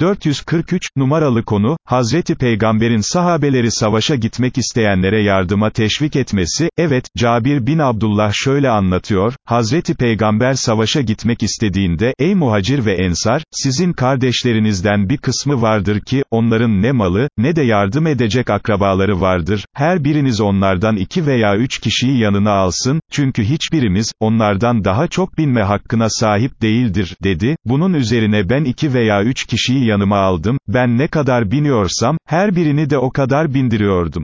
443, numaralı konu, Hazreti Peygamber'in sahabeleri savaşa gitmek isteyenlere yardıma teşvik etmesi, evet, Cabir bin Abdullah şöyle anlatıyor, Hazreti Peygamber savaşa gitmek istediğinde, ey muhacir ve ensar, sizin kardeşlerinizden bir kısmı vardır ki, onların ne malı, ne de yardım edecek akrabaları vardır, her biriniz onlardan iki veya üç kişiyi yanına alsın, çünkü hiçbirimiz, onlardan daha çok binme hakkına sahip değildir, dedi, bunun üzerine ben iki veya üç kişiyi yanıma aldım, ben ne kadar biniyorsam, her birini de o kadar bindiriyordum.